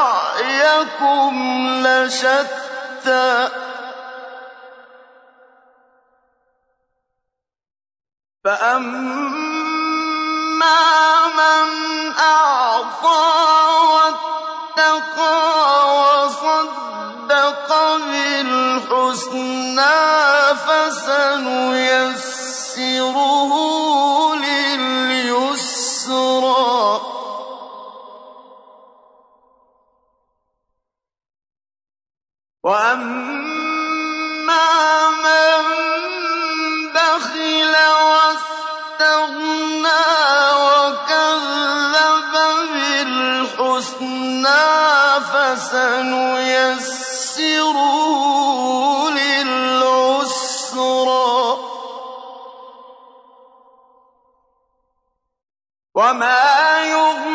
سعيكم لشتى. فأما من أعطى واتقى وصدق بالحسنى فسنيسره وأما من بخل واستغنى وكذب بالحسنى فسنيسره للعسرى. وما يغني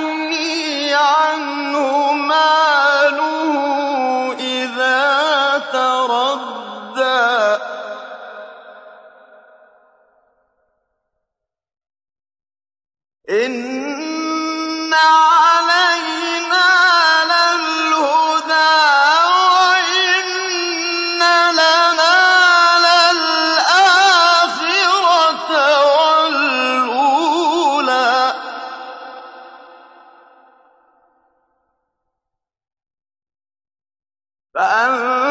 إن علينا للهدى وإن لنا للآخرة والأولى فأنذرتكم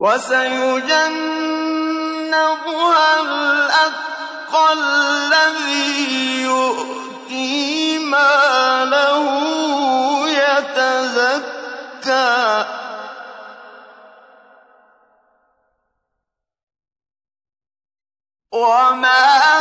وسيجنبها الأتقى الذي يؤتي ماله يتزكى. وما